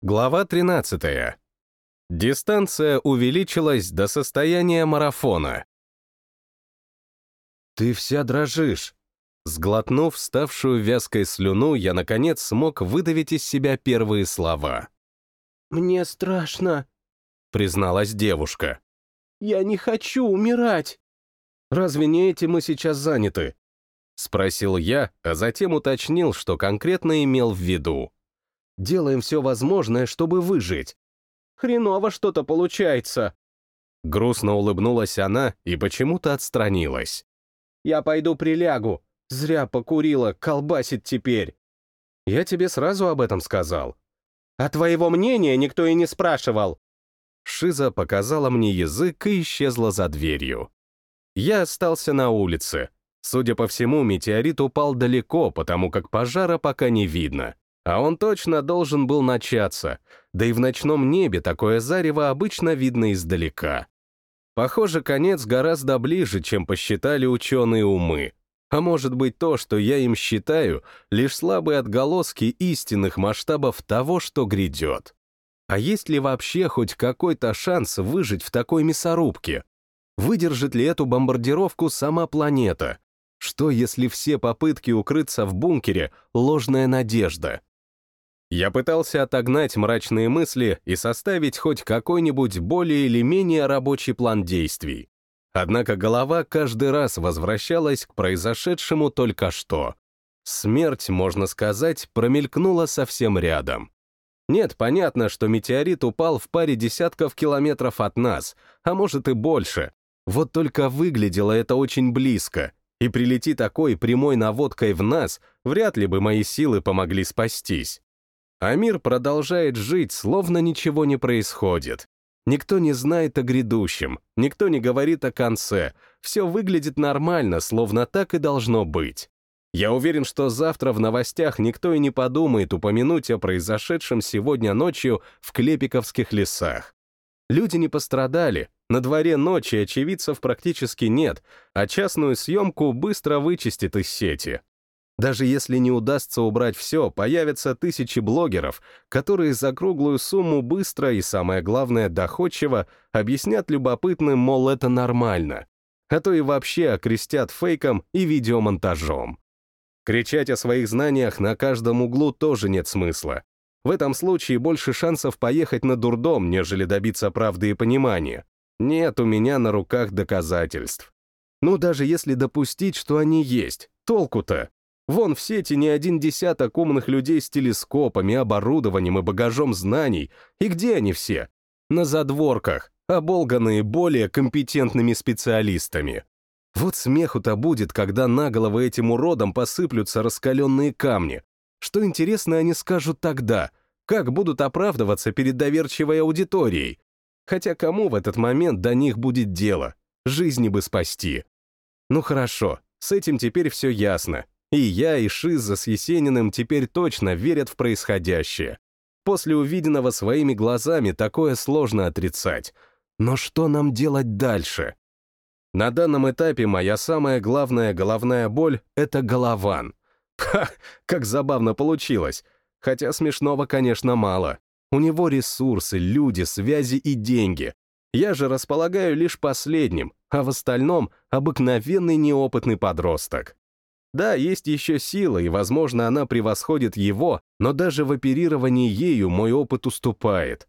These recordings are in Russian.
Глава 13. Дистанция увеличилась до состояния марафона. «Ты вся дрожишь». Сглотнув ставшую вязкой слюну, я, наконец, смог выдавить из себя первые слова. «Мне страшно», — призналась девушка. «Я не хочу умирать». «Разве не этим мы сейчас заняты?» — спросил я, а затем уточнил, что конкретно имел в виду. Делаем все возможное, чтобы выжить. Хреново что-то получается. Грустно улыбнулась она и почему-то отстранилась. Я пойду прилягу. Зря покурила, колбасит теперь. Я тебе сразу об этом сказал. А твоего мнения никто и не спрашивал. Шиза показала мне язык и исчезла за дверью. Я остался на улице. Судя по всему, метеорит упал далеко, потому как пожара пока не видно. А он точно должен был начаться, да и в ночном небе такое зарево обычно видно издалека. Похоже, конец гораздо ближе, чем посчитали ученые умы. А может быть то, что я им считаю, лишь слабые отголоски истинных масштабов того, что грядет. А есть ли вообще хоть какой-то шанс выжить в такой мясорубке? Выдержит ли эту бомбардировку сама планета? Что, если все попытки укрыться в бункере — ложная надежда? Я пытался отогнать мрачные мысли и составить хоть какой-нибудь более или менее рабочий план действий. Однако голова каждый раз возвращалась к произошедшему только что. Смерть, можно сказать, промелькнула совсем рядом. Нет, понятно, что метеорит упал в паре десятков километров от нас, а может и больше. Вот только выглядело это очень близко, и прилети такой прямой наводкой в нас, вряд ли бы мои силы помогли спастись. А мир продолжает жить, словно ничего не происходит. Никто не знает о грядущем, никто не говорит о конце, все выглядит нормально, словно так и должно быть. Я уверен, что завтра в новостях никто и не подумает упомянуть о произошедшем сегодня ночью в Клепиковских лесах. Люди не пострадали, на дворе ночи очевидцев практически нет, а частную съемку быстро вычистит из сети. Даже если не удастся убрать все, появятся тысячи блогеров, которые за круглую сумму быстро и, самое главное, доходчиво объяснят любопытным, мол, это нормально. А то и вообще окрестят фейком и видеомонтажом. Кричать о своих знаниях на каждом углу тоже нет смысла. В этом случае больше шансов поехать на дурдом, нежели добиться правды и понимания. Нет у меня на руках доказательств. Ну, даже если допустить, что они есть, толку-то? Вон в сети не один десяток умных людей с телескопами, оборудованием и багажом знаний. И где они все? На задворках, оболганные более компетентными специалистами. Вот смеху-то будет, когда на головы этим уродам посыплются раскаленные камни. Что интересно они скажут тогда? Как будут оправдываться перед доверчивой аудиторией? Хотя кому в этот момент до них будет дело? Жизни бы спасти. Ну хорошо, с этим теперь все ясно. И я, и Шиза с Есениным теперь точно верят в происходящее. После увиденного своими глазами такое сложно отрицать. Но что нам делать дальше? На данном этапе моя самая главная головная боль — это голован. Ха, как забавно получилось. Хотя смешного, конечно, мало. У него ресурсы, люди, связи и деньги. Я же располагаю лишь последним, а в остальном — обыкновенный неопытный подросток. Да, есть еще сила, и, возможно, она превосходит его, но даже в оперировании ею мой опыт уступает.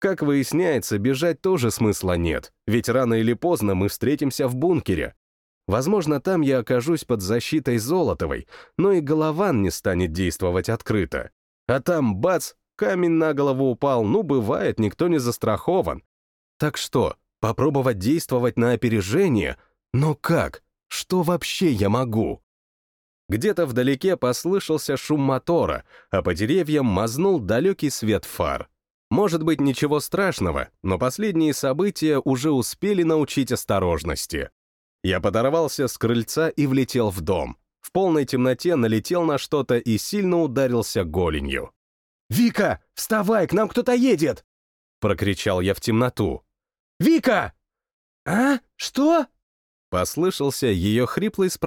Как выясняется, бежать тоже смысла нет, ведь рано или поздно мы встретимся в бункере. Возможно, там я окажусь под защитой Золотовой, но и Голован не станет действовать открыто. А там, бац, камень на голову упал, ну, бывает, никто не застрахован. Так что, попробовать действовать на опережение? Но как? Что вообще я могу? Где-то вдалеке послышался шум мотора, а по деревьям мазнул далекий свет фар. Может быть, ничего страшного, но последние события уже успели научить осторожности. Я подорвался с крыльца и влетел в дом. В полной темноте налетел на что-то и сильно ударился голенью. «Вика, вставай, к нам кто-то едет!» Прокричал я в темноту. «Вика!» «А? Что?» Послышался ее хриплый с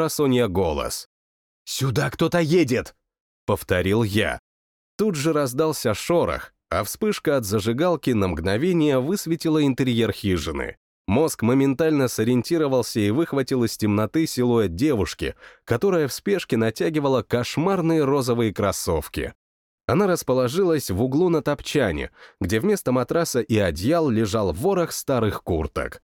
голос. «Сюда кто-то едет!» — повторил я. Тут же раздался шорох, а вспышка от зажигалки на мгновение высветила интерьер хижины. Мозг моментально сориентировался и выхватил из темноты силуэт девушки, которая в спешке натягивала кошмарные розовые кроссовки. Она расположилась в углу на топчане, где вместо матраса и одеял лежал ворох старых курток.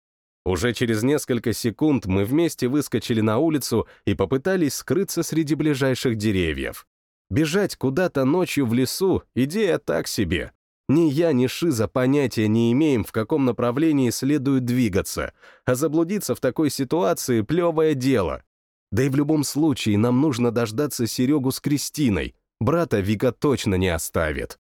Уже через несколько секунд мы вместе выскочили на улицу и попытались скрыться среди ближайших деревьев. Бежать куда-то ночью в лесу — идея так себе. Ни я, ни Шиза понятия не имеем, в каком направлении следует двигаться, а заблудиться в такой ситуации — плевое дело. Да и в любом случае нам нужно дождаться Серегу с Кристиной, брата Вика точно не оставит.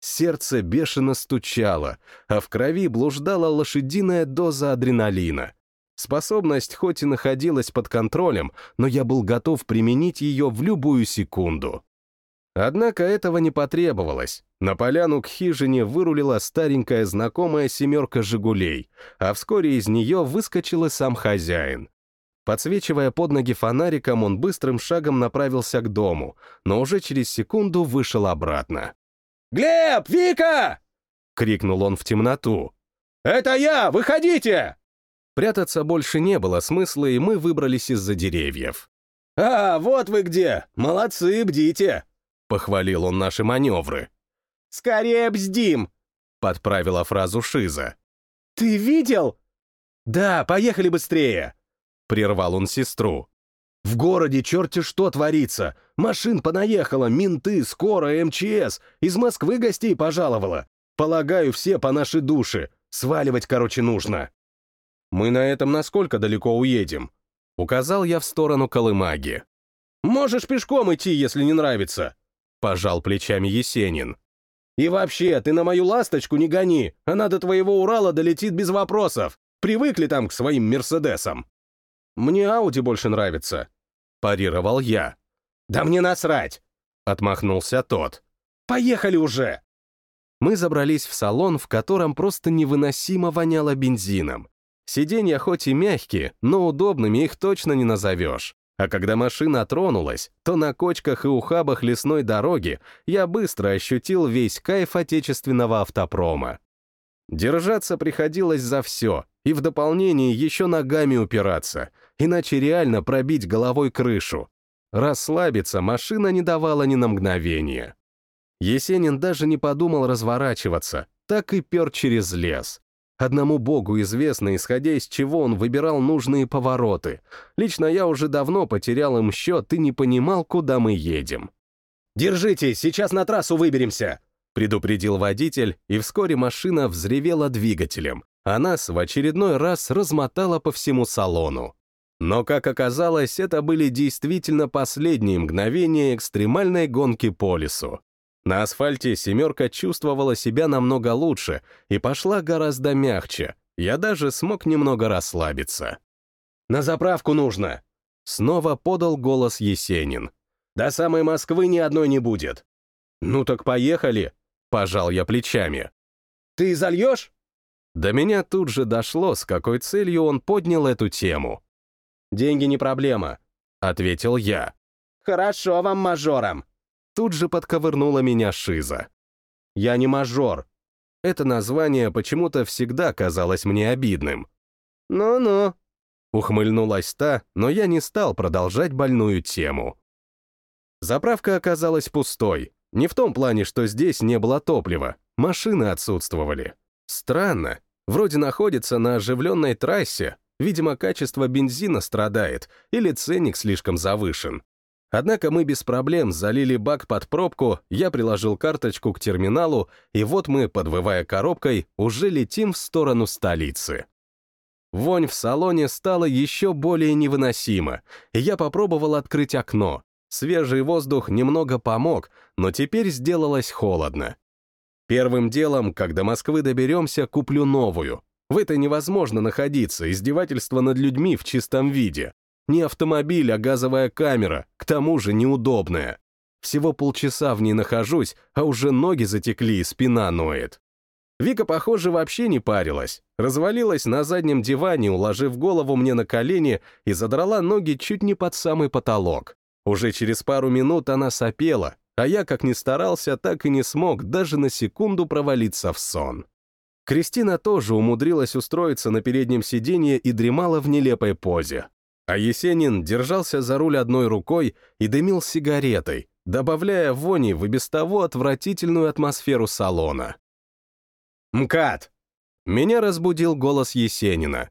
Сердце бешено стучало, а в крови блуждала лошадиная доза адреналина. Способность хоть и находилась под контролем, но я был готов применить ее в любую секунду. Однако этого не потребовалось. На поляну к хижине вырулила старенькая знакомая семерка «Жигулей», а вскоре из нее выскочил и сам хозяин. Подсвечивая под ноги фонариком, он быстрым шагом направился к дому, но уже через секунду вышел обратно. «Глеб! Вика!» — крикнул он в темноту. «Это я! Выходите!» Прятаться больше не было смысла, и мы выбрались из-за деревьев. «А, вот вы где! Молодцы, бдите!» Похвалил он наши маневры. «Скорее бздим!» — подправила фразу Шиза. «Ты видел?» «Да, поехали быстрее!» — прервал он сестру. «В городе черти что творится! Машин понаехало, менты, скорая, МЧС, из Москвы гостей пожаловала. Полагаю, все по нашей душе. Сваливать, короче, нужно». «Мы на этом насколько далеко уедем?» Указал я в сторону Колымаги. «Можешь пешком идти, если не нравится», — пожал плечами Есенин. «И вообще, ты на мою ласточку не гони, она до твоего Урала долетит без вопросов. Привыкли там к своим Мерседесам». «Мне Ауди больше нравится», — парировал я. «Да мне насрать!» — отмахнулся тот. «Поехали уже!» Мы забрались в салон, в котором просто невыносимо воняло бензином. Сиденья хоть и мягкие, но удобными их точно не назовешь. А когда машина тронулась, то на кочках и ухабах лесной дороги я быстро ощутил весь кайф отечественного автопрома. Держаться приходилось за все, и в дополнение еще ногами упираться, иначе реально пробить головой крышу. Расслабиться машина не давала ни на мгновение. Есенин даже не подумал разворачиваться, так и пер через лес. Одному богу известно, исходя из чего он выбирал нужные повороты. Лично я уже давно потерял им счет и не понимал, куда мы едем. «Держите, сейчас на трассу выберемся!» предупредил водитель, и вскоре машина взревела двигателем, а нас в очередной раз размотала по всему салону. Но, как оказалось, это были действительно последние мгновения экстремальной гонки по лесу. На асфальте «семерка» чувствовала себя намного лучше и пошла гораздо мягче. Я даже смог немного расслабиться. «На заправку нужно!» Снова подал голос Есенин. «До самой Москвы ни одной не будет». «Ну так поехали!» Пожал я плечами. «Ты зальешь?» До меня тут же дошло, с какой целью он поднял эту тему. «Деньги не проблема», — ответил я. «Хорошо вам, мажорам», Тут же подковырнула меня Шиза. «Я не мажор». Это название почему-то всегда казалось мне обидным. «Ну-ну», — ухмыльнулась та, но я не стал продолжать больную тему. Заправка оказалась пустой. Не в том плане, что здесь не было топлива. Машины отсутствовали. Странно. Вроде находится на оживленной трассе. Видимо, качество бензина страдает, или ценник слишком завышен. Однако мы без проблем залили бак под пробку, я приложил карточку к терминалу, и вот мы, подвывая коробкой, уже летим в сторону столицы. Вонь в салоне стала еще более невыносима, и я попробовал открыть окно. Свежий воздух немного помог, но теперь сделалось холодно. Первым делом, когда Москвы доберемся, куплю новую. В этой невозможно находиться, издевательство над людьми в чистом виде. Не автомобиль, а газовая камера, к тому же неудобная. Всего полчаса в ней нахожусь, а уже ноги затекли и спина ноет. Вика, похоже, вообще не парилась. Развалилась на заднем диване, уложив голову мне на колени и задрала ноги чуть не под самый потолок. Уже через пару минут она сопела, а я, как ни старался, так и не смог даже на секунду провалиться в сон. Кристина тоже умудрилась устроиться на переднем сиденье и дремала в нелепой позе. А Есенин держался за руль одной рукой и дымил сигаретой, добавляя вони в и без того отвратительную атмосферу салона. «МКАД!» Меня разбудил голос Есенина.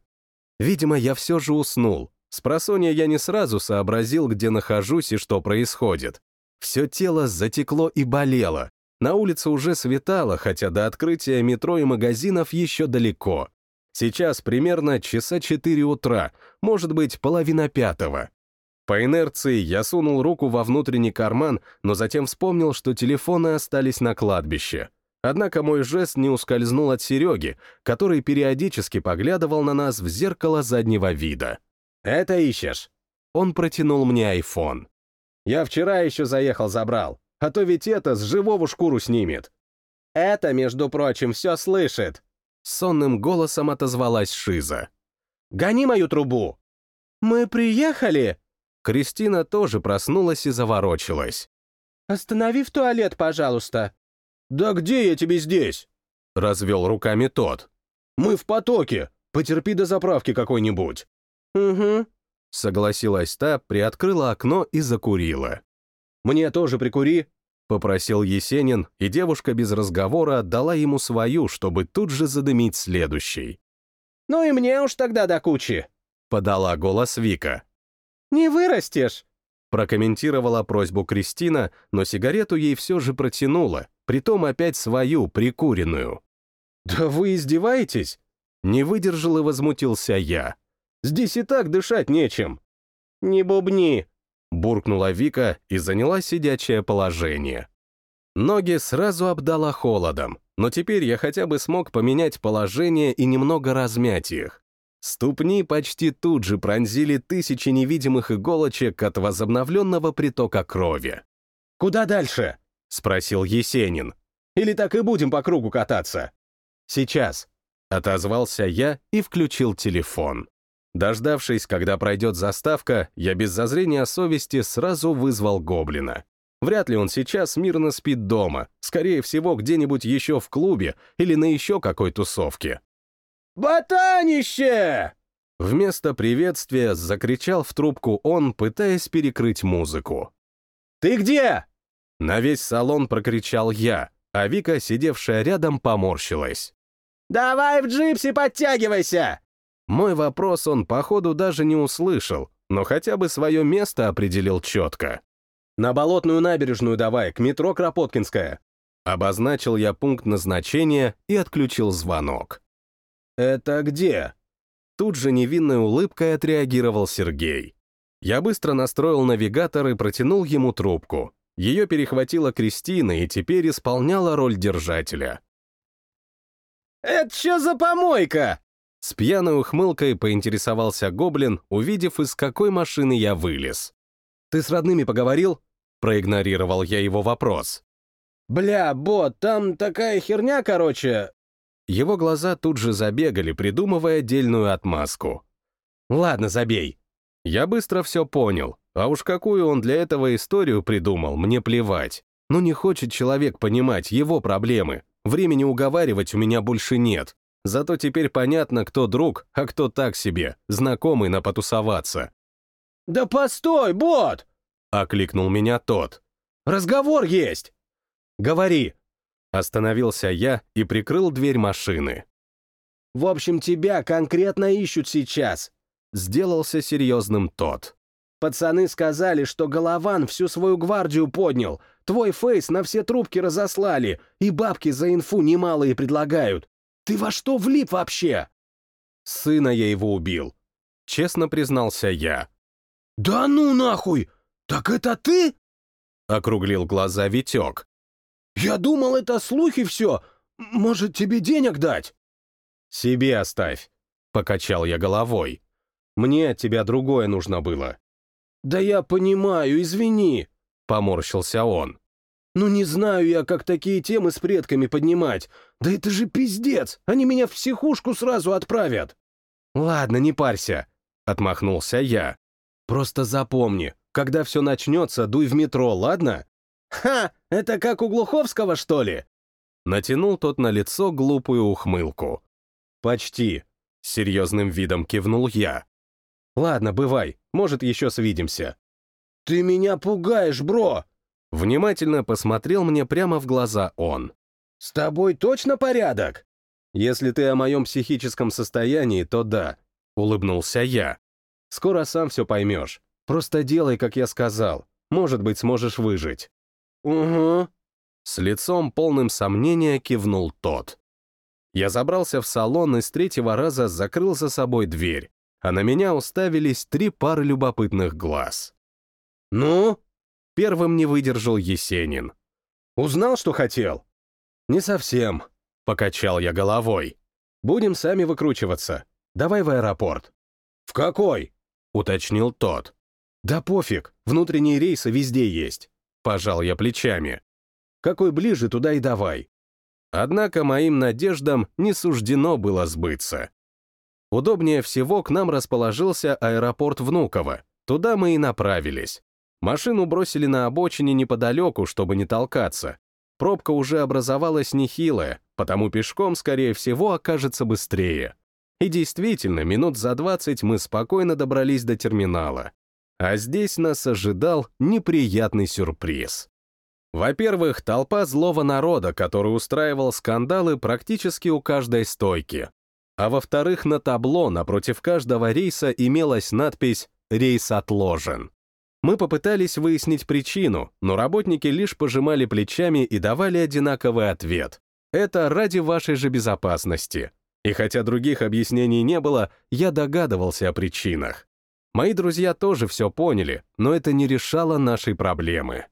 Видимо, я все же уснул. С просонья я не сразу сообразил, где нахожусь и что происходит. Все тело затекло и болело. На улице уже светало, хотя до открытия метро и магазинов еще далеко. Сейчас примерно часа 4 утра, может быть, половина пятого. По инерции я сунул руку во внутренний карман, но затем вспомнил, что телефоны остались на кладбище. Однако мой жест не ускользнул от Сереги, который периодически поглядывал на нас в зеркало заднего вида. «Это ищешь?» Он протянул мне айфон. «Я вчера еще заехал забрал, а то ведь это с живого шкуру снимет». «Это, между прочим, все слышит», — сонным голосом отозвалась Шиза. «Гони мою трубу!» «Мы приехали!» Кристина тоже проснулась и заворочилась. «Останови в туалет, пожалуйста». «Да где я тебе здесь?» — развел руками тот. «Мы в потоке. Потерпи до заправки какой-нибудь». «Угу», — согласилась та, приоткрыла окно и закурила. «Мне тоже прикури», — попросил Есенин, и девушка без разговора отдала ему свою, чтобы тут же задымить следующий. «Ну и мне уж тогда до кучи», — подала голос Вика. «Не вырастешь», — прокомментировала просьбу Кристина, но сигарету ей все же протянула, притом опять свою, прикуренную. «Да вы издеваетесь?» Не выдержал и возмутился я. «Здесь и так дышать нечем». «Не бубни», — буркнула Вика и заняла сидячее положение. Ноги сразу обдала холодом, но теперь я хотя бы смог поменять положение и немного размять их. Ступни почти тут же пронзили тысячи невидимых иголочек от возобновленного притока крови. «Куда дальше?» — спросил Есенин. «Или так и будем по кругу кататься?» «Сейчас», — отозвался я и включил телефон. Дождавшись, когда пройдет заставка, я без зазрения совести сразу вызвал Гоблина. Вряд ли он сейчас мирно спит дома, скорее всего, где-нибудь еще в клубе или на еще какой тусовке. «Ботанище!» Вместо приветствия закричал в трубку он, пытаясь перекрыть музыку. «Ты где?» На весь салон прокричал я, а Вика, сидевшая рядом, поморщилась. «Давай в джипсе подтягивайся!» Мой вопрос он, походу, даже не услышал, но хотя бы свое место определил четко. «На болотную набережную давай, к метро Кропоткинская». Обозначил я пункт назначения и отключил звонок. «Это где?» Тут же невинной улыбкой отреагировал Сергей. Я быстро настроил навигатор и протянул ему трубку. Ее перехватила Кристина и теперь исполняла роль держателя. «Это что за помойка?» С пьяной ухмылкой поинтересовался Гоблин, увидев, из какой машины я вылез. «Ты с родными поговорил?» Проигнорировал я его вопрос. «Бля, бот, там такая херня, короче...» Его глаза тут же забегали, придумывая отдельную отмазку. «Ладно, забей». Я быстро все понял. А уж какую он для этого историю придумал, мне плевать. Но не хочет человек понимать его проблемы. Времени уговаривать у меня больше нет. Зато теперь понятно, кто друг, а кто так себе, знакомый на потусоваться. «Да постой, бот!» — окликнул меня тот. «Разговор есть!» «Говори!» Остановился я и прикрыл дверь машины. «В общем, тебя конкретно ищут сейчас», — сделался серьезным тот. Пацаны сказали, что Голован всю свою гвардию поднял, твой фейс на все трубки разослали, и бабки за инфу немалые предлагают. Ты во что влип вообще?» Сына я его убил. Честно признался я. «Да ну нахуй! Так это ты?» Округлил глаза Витек. «Я думал, это слухи все. Может, тебе денег дать?» «Себе оставь», — покачал я головой. «Мне от тебя другое нужно было». «Да я понимаю, извини», — поморщился он. «Ну не знаю я, как такие темы с предками поднимать. Да это же пиздец, они меня в психушку сразу отправят». «Ладно, не парься», — отмахнулся я. «Просто запомни, когда все начнется, дуй в метро, ладно?» «Ха! Это как у Глуховского, что ли?» Натянул тот на лицо глупую ухмылку. «Почти», — серьезным видом кивнул я. «Ладно, бывай, может, еще свидимся». «Ты меня пугаешь, бро!» Внимательно посмотрел мне прямо в глаза он. «С тобой точно порядок?» «Если ты о моем психическом состоянии, то да», — улыбнулся я. «Скоро сам все поймешь. Просто делай, как я сказал. Может быть, сможешь выжить». «Угу». С лицом полным сомнения кивнул тот. Я забрался в салон и с третьего раза закрыл за собой дверь, а на меня уставились три пары любопытных глаз. «Ну?» — первым не выдержал Есенин. «Узнал, что хотел?» «Не совсем», — покачал я головой. «Будем сами выкручиваться. Давай в аэропорт». «В какой?» — уточнил тот. «Да пофиг, внутренние рейсы везде есть», — пожал я плечами. «Какой ближе, туда и давай». Однако моим надеждам не суждено было сбыться. Удобнее всего к нам расположился аэропорт Внуково. Туда мы и направились. Машину бросили на обочине неподалеку, чтобы не толкаться. Пробка уже образовалась нехилая, потому пешком, скорее всего, окажется быстрее. И действительно, минут за 20 мы спокойно добрались до терминала. А здесь нас ожидал неприятный сюрприз. Во-первых, толпа злого народа, который устраивал скандалы практически у каждой стойки. А во-вторых, на табло напротив каждого рейса имелась надпись «Рейс отложен». Мы попытались выяснить причину, но работники лишь пожимали плечами и давали одинаковый ответ. Это ради вашей же безопасности. И хотя других объяснений не было, я догадывался о причинах. Мои друзья тоже все поняли, но это не решало нашей проблемы.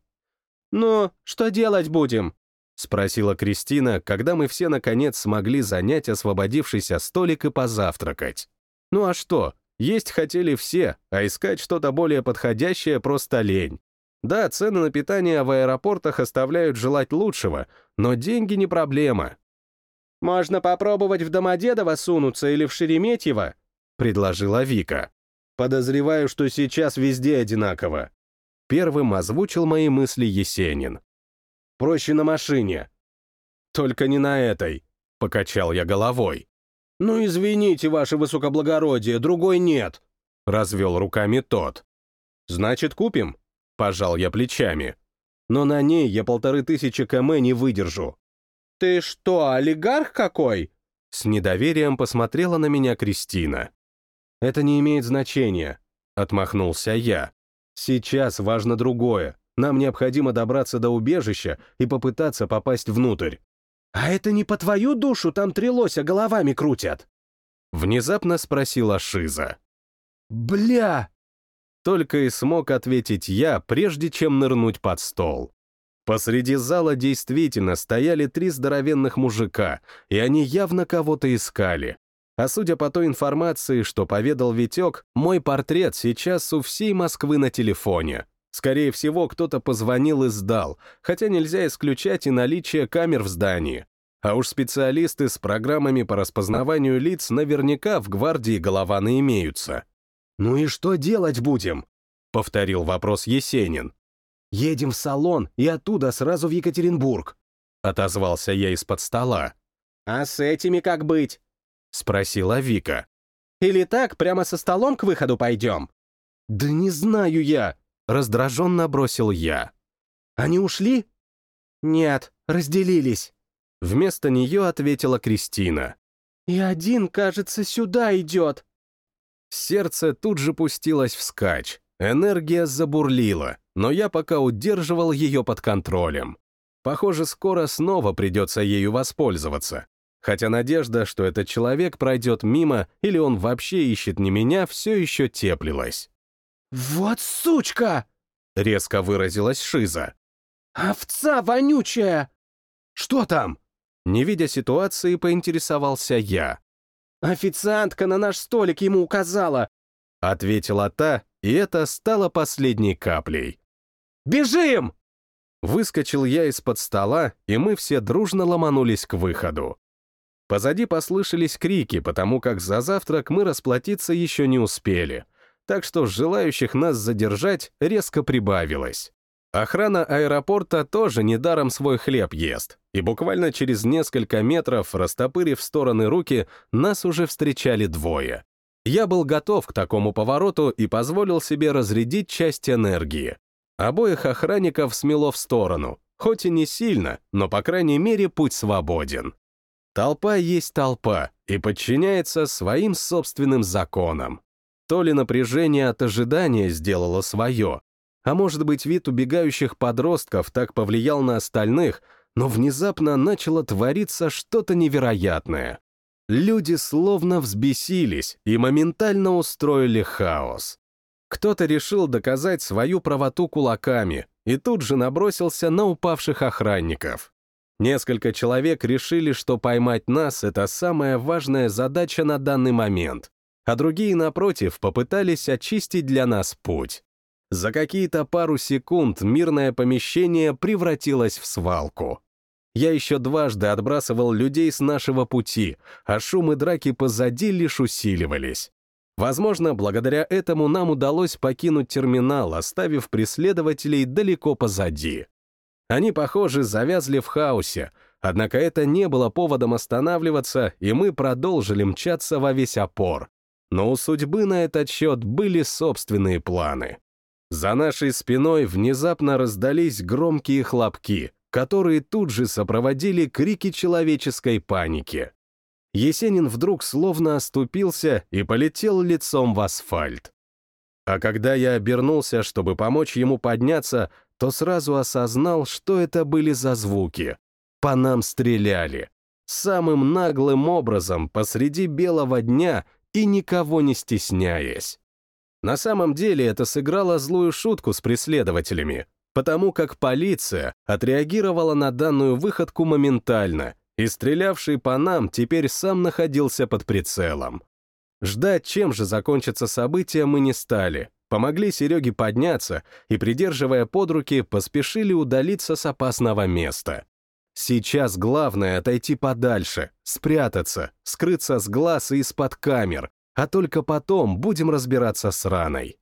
«Ну, что делать будем?» — спросила Кристина, когда мы все наконец смогли занять освободившийся столик и позавтракать. Ну а что, есть хотели все, а искать что-то более подходящее просто лень. Да, цены на питание в аэропортах оставляют желать лучшего, но деньги не проблема. «Можно попробовать в Домодедово сунуться или в Шереметьево», — предложила Вика. «Подозреваю, что сейчас везде одинаково». Первым озвучил мои мысли Есенин. «Проще на машине». «Только не на этой», — покачал я головой. «Ну, извините, ваше высокоблагородие, другой нет», — развел руками тот. «Значит, купим?» — пожал я плечами. «Но на ней я полторы тысячи км не выдержу». «Ты что, олигарх какой?» С недоверием посмотрела на меня Кристина. «Это не имеет значения», — отмахнулся я. «Сейчас важно другое. Нам необходимо добраться до убежища и попытаться попасть внутрь». «А это не по твою душу там три лося головами крутят?» Внезапно спросила Шиза. «Бля!» Только и смог ответить я, прежде чем нырнуть под стол. Посреди зала действительно стояли три здоровенных мужика, и они явно кого-то искали. А судя по той информации, что поведал Витек, мой портрет сейчас у всей Москвы на телефоне. Скорее всего, кто-то позвонил и сдал, хотя нельзя исключать и наличие камер в здании. А уж специалисты с программами по распознаванию лиц наверняка в гвардии голованы имеются. «Ну и что делать будем?» — повторил вопрос Есенин. «Едем в салон и оттуда сразу в Екатеринбург», — отозвался я из-под стола. «А с этими как быть?» — спросила Вика. «Или так, прямо со столом к выходу пойдем?» «Да не знаю я», Раздраженно бросил я. «Они ушли?» «Нет, разделились». Вместо нее ответила Кристина. «И один, кажется, сюда идет». Сердце тут же пустилось вскачь. Энергия забурлила, но я пока удерживал ее под контролем. Похоже, скоро снова придется ею воспользоваться. Хотя надежда, что этот человек пройдет мимо или он вообще ищет не меня, все еще теплилась. «Вот сучка!» — резко выразилась Шиза. «Овца вонючая!» «Что там?» Не видя ситуации, поинтересовался я. «Официантка на наш столик ему указала!» — ответила та, и это стало последней каплей. «Бежим!» Выскочил я из-под стола, и мы все дружно ломанулись к выходу. Позади послышались крики, потому как за завтрак мы расплатиться еще не успели — так что желающих нас задержать резко прибавилось. Охрана аэропорта тоже недаром свой хлеб ест, и буквально через несколько метров, растопырив стороны руки, нас уже встречали двое. Я был готов к такому повороту и позволил себе разрядить часть энергии. Обоих охранников смело в сторону, хоть и не сильно, но, по крайней мере, путь свободен. Толпа есть толпа и подчиняется своим собственным законам. То ли напряжение от ожидания сделало свое, а может быть, вид убегающих подростков так повлиял на остальных, но внезапно начало твориться что-то невероятное. Люди словно взбесились и моментально устроили хаос. Кто-то решил доказать свою правоту кулаками и тут же набросился на упавших охранников. Несколько человек решили, что поймать нас — это самая важная задача на данный момент, а другие, напротив, попытались очистить для нас путь. За какие-то пару секунд мирное помещение превратилось в свалку. Я еще дважды отбрасывал людей с нашего пути, а шум и драки позади лишь усиливались. Возможно, благодаря этому нам удалось покинуть терминал, оставив преследователей далеко позади. Они, похоже, завязли в хаосе, однако это не было поводом останавливаться, и мы продолжили мчаться во весь опор. Но у судьбы на этот счет были собственные планы. За нашей спиной внезапно раздались громкие хлопки, которые тут же сопроводили крики человеческой паники. Есенин вдруг словно оступился и полетел лицом в асфальт. А когда я обернулся, чтобы помочь ему подняться, то сразу осознал, что это были за звуки. По нам стреляли. Самым наглым образом посреди белого дня и никого не стесняясь. На самом деле это сыграло злую шутку с преследователями, потому как полиция отреагировала на данную выходку моментально, и стрелявший по нам теперь сам находился под прицелом. Ждать, чем же закончится событие, мы не стали. Помогли Сереге подняться и, придерживая под руки, поспешили удалиться с опасного места. Сейчас главное — отойти подальше, спрятаться, скрыться с глаз и из-под камер, а только потом будем разбираться с раной.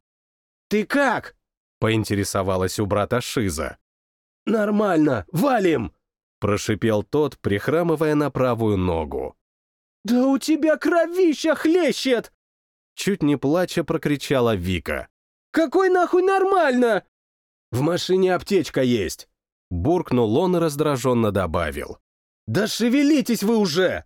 «Ты как?» — поинтересовалась у брата Шиза. «Нормально, валим!» — прошипел тот, прихрамывая на правую ногу. «Да у тебя кровища хлещет!» Чуть не плача прокричала Вика. «Какой нахуй нормально?» «В машине аптечка есть!» Буркнул он и раздраженно добавил. «Да шевелитесь вы уже!»